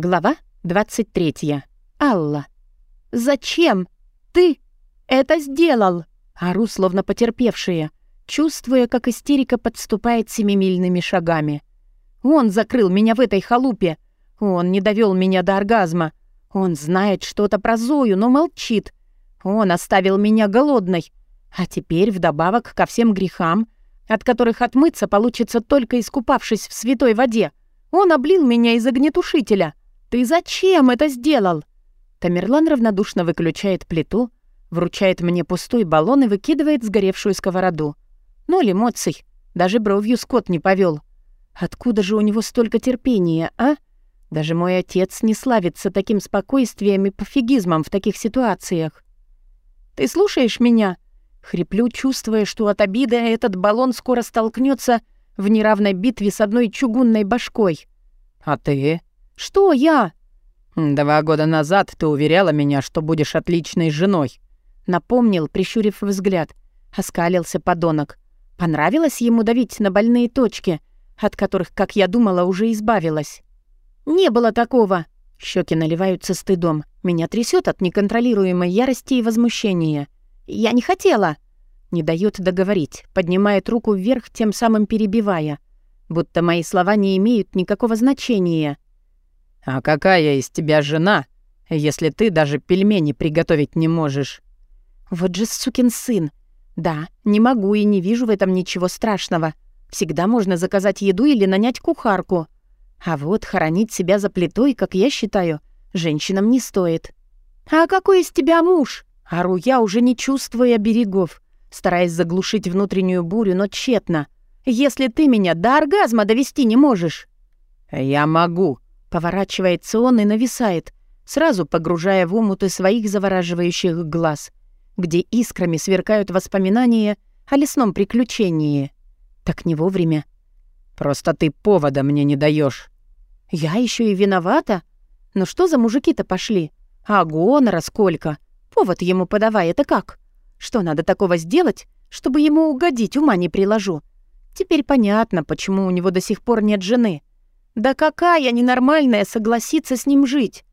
Глава 23. Алла. «Зачем ты это сделал?» Ору, словно потерпевшие, чувствуя, как истерика подступает семимильными шагами. «Он закрыл меня в этой халупе. Он не довел меня до оргазма. Он знает что-то про Зою, но молчит. Он оставил меня голодной. А теперь, вдобавок ко всем грехам, от которых отмыться получится только искупавшись в святой воде, он облил меня из огнетушителя. «Ты зачем это сделал?» Тамерлан равнодушно выключает плиту, вручает мне пустой баллон и выкидывает сгоревшую сковороду. Ноль эмоций. Даже бровью скот не повел. Откуда же у него столько терпения, а? Даже мой отец не славится таким спокойствием и пофигизмом в таких ситуациях. «Ты слушаешь меня?» Хриплю, чувствуя, что от обиды этот баллон скоро столкнется в неравной битве с одной чугунной башкой. «А ты?» «Что я?» «Два года назад ты уверяла меня, что будешь отличной женой», — напомнил, прищурив взгляд. Оскалился подонок. Понравилось ему давить на больные точки, от которых, как я думала, уже избавилась. «Не было такого!» Щеки наливаются стыдом. Меня трясет от неконтролируемой ярости и возмущения. «Я не хотела!» Не дает договорить, поднимает руку вверх, тем самым перебивая. Будто мои слова не имеют никакого значения. «А какая из тебя жена, если ты даже пельмени приготовить не можешь?» «Вот же сукин сын! Да, не могу и не вижу в этом ничего страшного. Всегда можно заказать еду или нанять кухарку. А вот хоронить себя за плитой, как я считаю, женщинам не стоит. «А какой из тебя муж?» Ору я, уже не чувствуя берегов, стараясь заглушить внутреннюю бурю, но тщетно. «Если ты меня до оргазма довести не можешь». «Я могу», Поворачивается он и нависает, сразу погружая в омуты своих завораживающих глаз, где искрами сверкают воспоминания о лесном приключении. Так не вовремя. «Просто ты повода мне не даешь. «Я еще и виновата? Но что за мужики-то пошли? А гонора сколько? Повод ему подавай, это как? Что надо такого сделать, чтобы ему угодить, ума не приложу? Теперь понятно, почему у него до сих пор нет жены». Да какая ненормальная согласится с ним жить?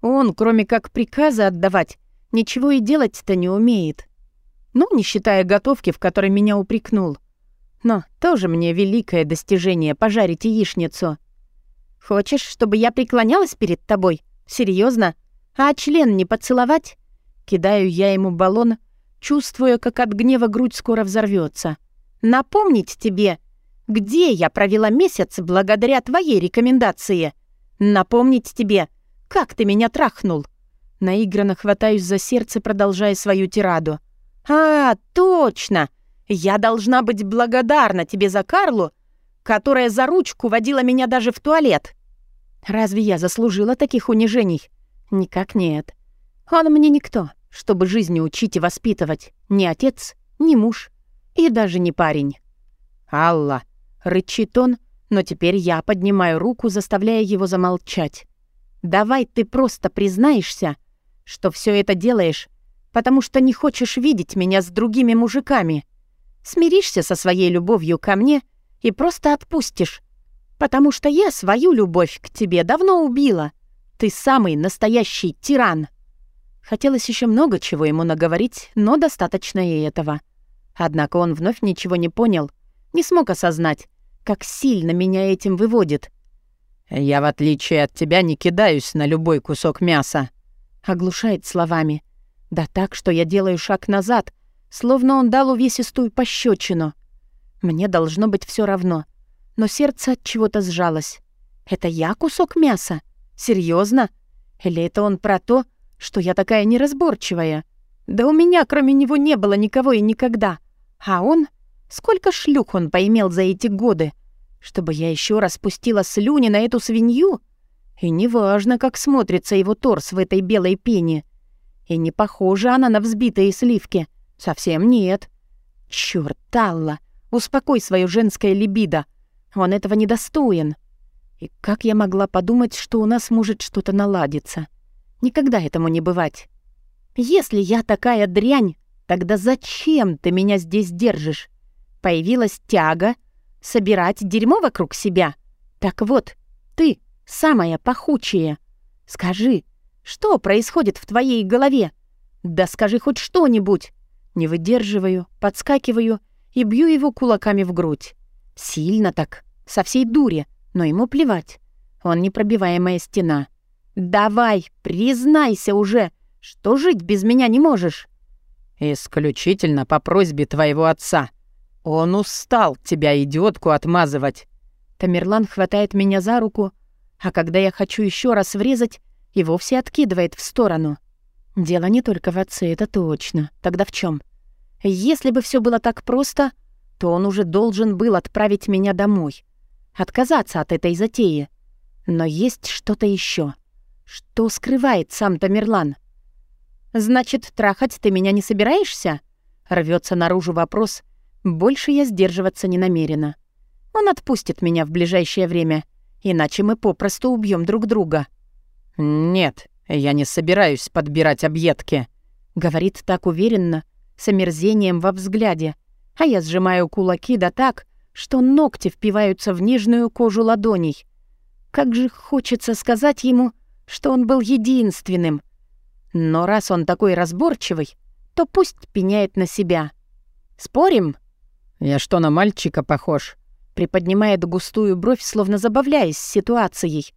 Он, кроме как приказы отдавать, ничего и делать-то не умеет. Ну, не считая готовки, в которой меня упрекнул. Но тоже мне великое достижение пожарить яичницу. Хочешь, чтобы я преклонялась перед тобой? Серьезно? А член не поцеловать? Кидаю я ему баллон, чувствуя, как от гнева грудь скоро взорвется. Напомнить тебе, где я провела месяц благодаря твоей рекомендации? Напомнить тебе, как ты меня трахнул?» Наигранно хватаюсь за сердце, продолжая свою тираду. «А, точно! Я должна быть благодарна тебе за Карлу, которая за ручку водила меня даже в туалет. Разве я заслужила таких унижений? Никак нет. Он мне никто, чтобы жизни учить и воспитывать. Ни отец, ни муж и даже не парень. Алла, Рычит он, но теперь я поднимаю руку, заставляя его замолчать. «Давай ты просто признаешься, что все это делаешь, потому что не хочешь видеть меня с другими мужиками. Смиришься со своей любовью ко мне и просто отпустишь, потому что я свою любовь к тебе давно убила. Ты самый настоящий тиран». Хотелось еще много чего ему наговорить, но достаточно и этого. Однако он вновь ничего не понял, не смог осознать, как сильно меня этим выводит. «Я, в отличие от тебя, не кидаюсь на любой кусок мяса», — оглушает словами. Да так, что я делаю шаг назад, словно он дал увесистую пощечину. Мне должно быть все равно, но сердце от чего-то сжалось. Это я кусок мяса? Серьезно? Или это он про то, что я такая неразборчивая? Да у меня кроме него не было никого и никогда. А он Сколько шлюх он поимел за эти годы, чтобы я еще раз пустила слюни на эту свинью? И неважно, как смотрится его торс в этой белой пене. И не похожа она на взбитые сливки. Совсем нет. Чёрт, Талла, успокой свое женское либидо. Он этого недостоин. И как я могла подумать, что у нас может что-то наладиться? Никогда этому не бывать. Если я такая дрянь, тогда зачем ты меня здесь держишь? Появилась тяга собирать дерьмо вокруг себя. Так вот, ты самая пахучая. Скажи, что происходит в твоей голове? Да скажи хоть что-нибудь. Не выдерживаю, подскакиваю и бью его кулаками в грудь. Сильно так, со всей дури, но ему плевать. Он непробиваемая стена. «Давай, признайся уже, что жить без меня не можешь». «Исключительно по просьбе твоего отца. Он устал тебя, идиотку, отмазывать». Тамерлан хватает меня за руку, а когда я хочу еще раз врезать, и вовсе откидывает в сторону. Дело не только в отце, это точно. Тогда в чем? Если бы все было так просто, то он уже должен был отправить меня домой. Отказаться от этой затеи. Но есть что-то еще. Что скрывает сам Тамерлан? «Значит, трахать ты меня не собираешься?» Рвется наружу вопрос. Больше я сдерживаться не намерена. Он отпустит меня в ближайшее время, иначе мы попросту убьем друг друга. «Нет, я не собираюсь подбирать объедки», — говорит так уверенно, с омерзением во взгляде, а я сжимаю кулаки да так, что ногти впиваются в нежную кожу ладоней. Как же хочется сказать ему, что он был единственным. Но раз он такой разборчивый, то пусть пеняет на себя. Спорим? Я что, на мальчика похож? Приподнимает густую бровь, словно забавляясь ситуацией.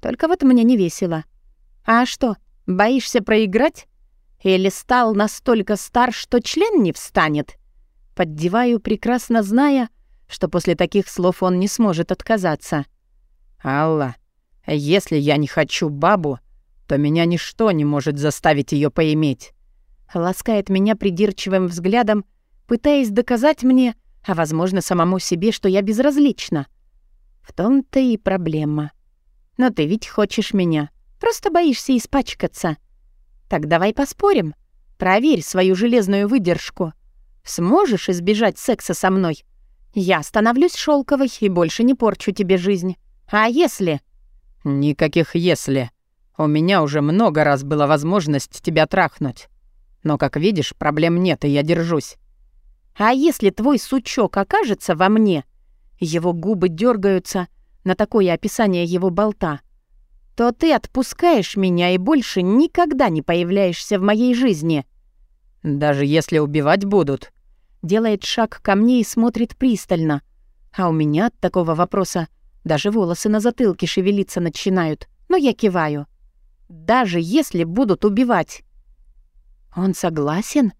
Только вот мне не весело. А что, боишься проиграть? Или стал настолько стар, что член не встанет? Поддеваю, прекрасно зная, что после таких слов он не сможет отказаться. «Алла, если я не хочу бабу, то меня ничто не может заставить ее поиметь». Ласкает меня придирчивым взглядом, пытаясь доказать мне, а, возможно, самому себе, что я безразлична. В том-то и проблема. Но ты ведь хочешь меня. Просто боишься испачкаться. Так давай поспорим. Проверь свою железную выдержку. Сможешь избежать секса со мной? Я становлюсь шелковой и больше не порчу тебе жизнь. А если? Никаких «если». У меня уже много раз была возможность тебя трахнуть. Но, как видишь, проблем нет, и я держусь. А если твой сучок окажется во мне? Его губы дергаются на такое описание его болта. То ты отпускаешь меня и больше никогда не появляешься в моей жизни. Даже если убивать будут. Делает шаг ко мне и смотрит пристально. А у меня от такого вопроса даже волосы на затылке шевелиться начинают, но я киваю. Даже если будут убивать. Он согласен?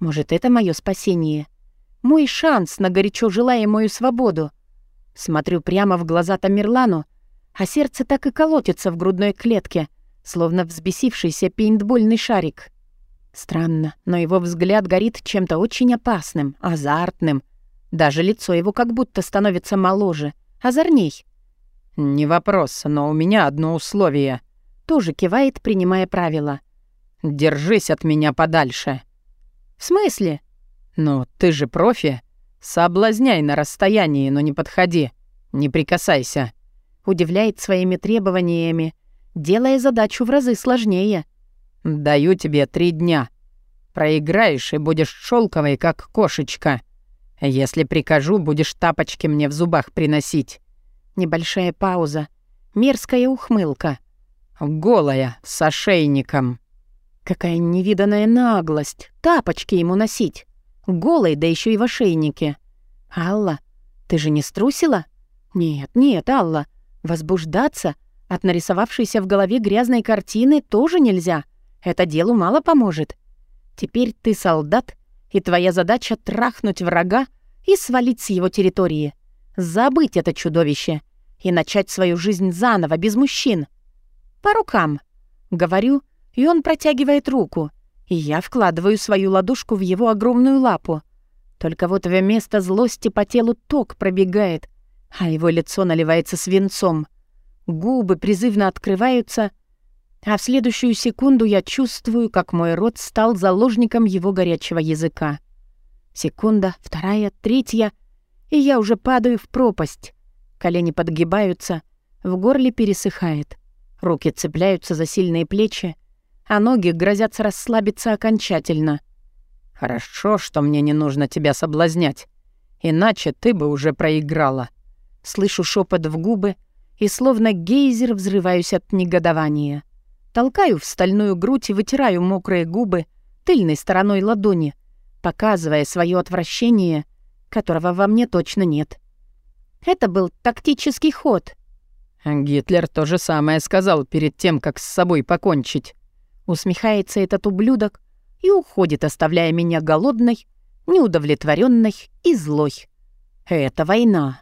Может, это мое спасение? Мой шанс на горячо желаемую свободу. Смотрю прямо в глаза Тамерлану, а сердце так и колотится в грудной клетке, словно взбесившийся пейнтбольный шарик. Странно, но его взгляд горит чем-то очень опасным, азартным. Даже лицо его как будто становится моложе — озорней. «Не вопрос, но у меня одно условие». Тоже кивает, принимая правила. «Держись от меня подальше». «В смысле?» «Ну, ты же профи. Соблазняй на расстоянии, но не подходи. Не прикасайся». Удивляет своими требованиями, делая задачу в разы сложнее. «Даю тебе три дня. Проиграешь и будешь шелковой, как кошечка. Если прикажу, будешь тапочки мне в зубах приносить». Небольшая пауза. Мерзкая ухмылка. «Голая, с ошейником». Какая невиданная наглость. Тапочки ему носить. Голой, да еще и в ошейнике. «Алла, ты же не струсила?» «Нет, нет, Алла. Возбуждаться от нарисовавшейся в голове грязной картины тоже нельзя. Это делу мало поможет. Теперь ты солдат, и твоя задача — трахнуть врага и свалить с его территории. Забыть это чудовище и начать свою жизнь заново, без мужчин. По рукам. Говорю, и он протягивает руку, и я вкладываю свою ладошку в его огромную лапу. Только вот вместо злости по телу ток пробегает, а его лицо наливается свинцом. Губы призывно открываются — а в следующую секунду я чувствую, как мой рот стал заложником его горячего языка. Секунда, вторая, третья, и я уже падаю в пропасть. Колени подгибаются, в горле пересыхает. Руки цепляются за сильные плечи, а ноги грозятся расслабиться окончательно. «Хорошо, что мне не нужно тебя соблазнять, иначе ты бы уже проиграла». Слышу шепот в губы и словно гейзер взрываюсь от негодования. Толкаю в стальную грудь и вытираю мокрые губы тыльной стороной ладони, показывая свое отвращение, которого во мне точно нет. Это был тактический ход. Гитлер то же самое сказал перед тем, как с собой покончить. Усмехается этот ублюдок и уходит, оставляя меня голодной, неудовлетворенной и злой. Это война.